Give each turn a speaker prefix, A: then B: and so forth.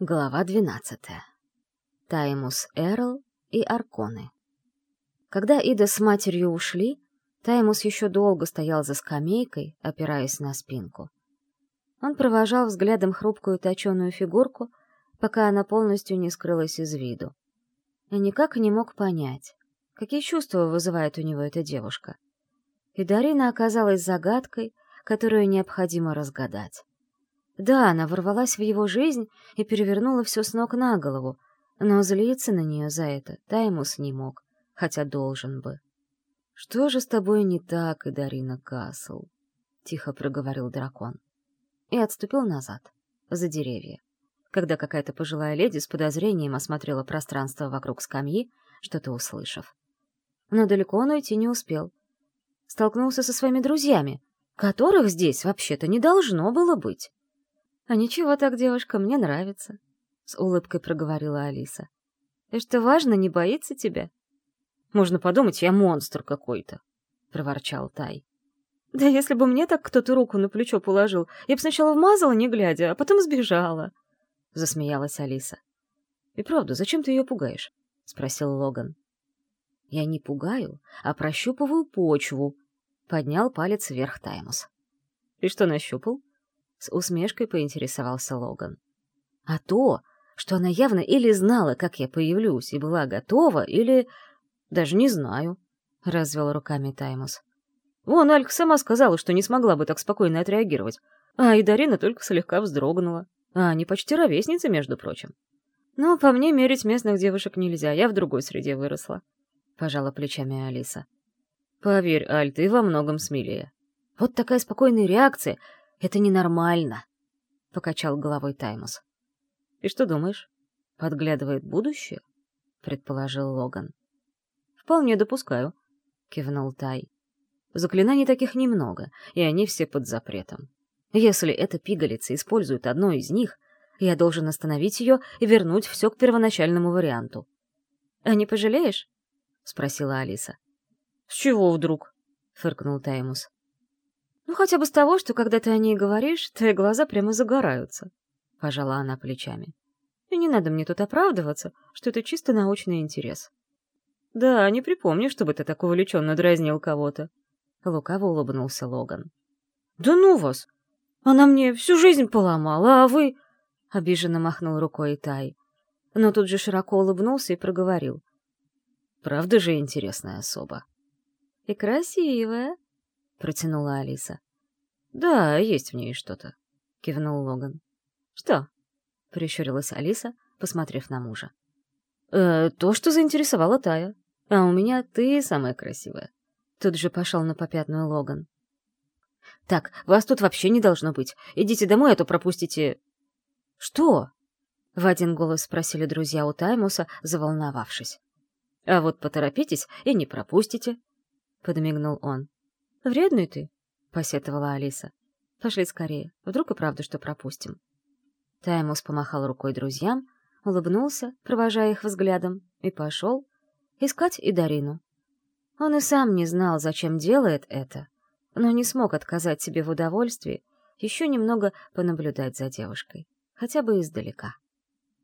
A: Глава двенадцатая. Таймус Эрл и Арконы. Когда Ида с матерью ушли, Таймус еще долго стоял за скамейкой, опираясь на спинку. Он провожал взглядом хрупкую точеную фигурку, пока она полностью не скрылась из виду. И никак не мог понять, какие чувства вызывает у него эта девушка. И Дарина оказалась загадкой, которую необходимо разгадать. Да, она ворвалась в его жизнь и перевернула все с ног на голову, но злиться на нее за это Таймус не мог, хотя должен бы. «Что же с тобой не так, Идарина Касл?» — тихо проговорил дракон. И отступил назад, за деревья, когда какая-то пожилая леди с подозрением осмотрела пространство вокруг скамьи, что-то услышав. Но далеко он уйти не успел. Столкнулся со своими друзьями, которых здесь вообще-то не должно было быть. «А ничего так, девушка, мне нравится», — с улыбкой проговорила Алиса. «И что важно, не боится тебя». «Можно подумать, я монстр какой-то», — проворчал Тай. «Да если бы мне так кто-то руку на плечо положил, я бы сначала вмазала, не глядя, а потом сбежала», — засмеялась Алиса. «И правда, зачем ты ее пугаешь?» — спросил Логан. «Я не пугаю, а прощупываю почву», — поднял палец вверх Таймус. «И что нащупал?» С усмешкой поинтересовался Логан. А то, что она явно или знала, как я появлюсь, и была готова, или... Даже не знаю, — развел руками Таймус. Вон, Алька сама сказала, что не смогла бы так спокойно отреагировать. А и Дарина только слегка вздрогнула. А они почти ровесницы, между прочим. Но по мне мерить местных девушек нельзя, я в другой среде выросла. Пожала плечами Алиса. Поверь, Аль, ты во многом смелее. Вот такая спокойная реакция, это ненормально, — покачал головой Таймус. И что думаешь? Подглядывает будущее? — предположил Логан. Вполне допускаю, — кивнул Тай. Заклинаний таких немного, и они все под запретом. Если эта пигалица использует одно из них, я должен остановить ее и вернуть все к первоначальному варианту. — А не пожалеешь? — спросила Алиса. — С чего вдруг? — фыркнул Таймус. Ну, хотя бы с того, что когда ты о ней говоришь, твои глаза прямо загораются. Пожала она плечами. И не надо мне тут оправдываться, что это чисто научный интерес. Да, не припомню, чтобы ты так увлеченно дразнил кого-то. Лукаво улыбнулся Логан. Да ну вас! Она мне всю жизнь поломала, а вы... Обиженно махнул рукой Тай. Но тут же широко улыбнулся и проговорил. Правда же интересная особа. И красивая, — протянула Алиса. «Да, есть в ней что-то», — кивнул Логан. «Что?» — прищурилась Алиса, посмотрев на мужа. «Э, «То, что заинтересовало Тая. А у меня ты самая красивая». Тут же пошел на попятную Логан. «Так, вас тут вообще не должно быть. Идите домой, а то пропустите...» «Что?» — в один голос спросили друзья у Таймуса, заволновавшись. «А вот поторопитесь и не пропустите», — подмигнул он. «Вредный ты», — посетовала Алиса. «Пошли скорее, вдруг и правда что пропустим». Таймус помахал рукой друзьям, улыбнулся, провожая их взглядом, и пошел искать и Дарину. Он и сам не знал, зачем делает это, но не смог отказать себе в удовольствии еще немного понаблюдать за девушкой, хотя бы издалека.